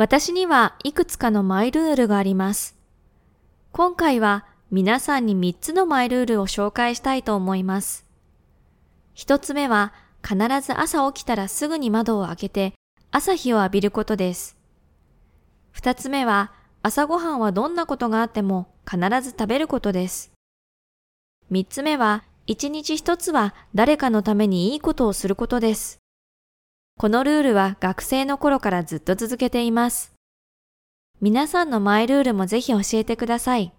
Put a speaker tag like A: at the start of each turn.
A: 私にはいくつかのマイルールがあります。今回は皆さんに3つのマイルールを紹介したいと思います。1つ目は必ず朝起きたらすぐに窓を開けて朝日を浴びることです。2つ目は朝ごはんはどんなことがあっても必ず食べることです。3つ目は1日1つは誰かのためにいいことをすることです。このルールは学生の頃からずっと続けています。皆さんのマイルールもぜひ教えてください。